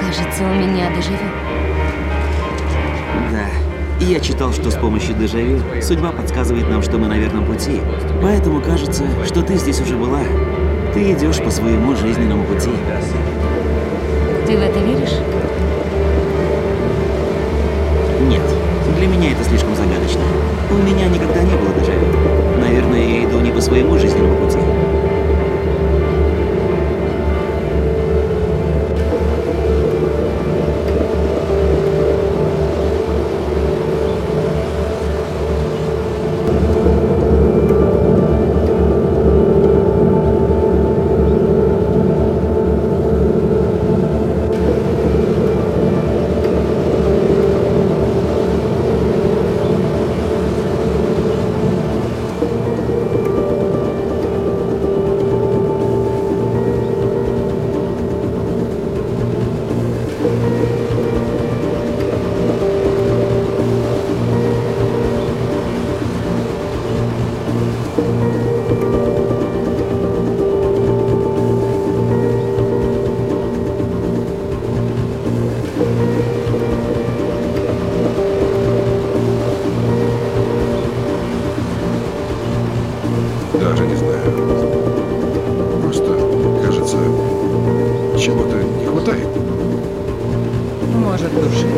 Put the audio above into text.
Получается, у меня дежавю. Да. Я читал, что с помощью дежавю судьба подсказывает нам, что мы на верном пути. Поэтому кажется, что ты здесь уже была. Ты идешь по своему жизненному пути. Ты в это веришь? Нет. Для меня это слишком загадочно. У меня никогда не было дежавю. Наверное, я иду не по своему жизненному пути. Даже не знаю. Просто, кажется, чего-то не хватает. Может, души.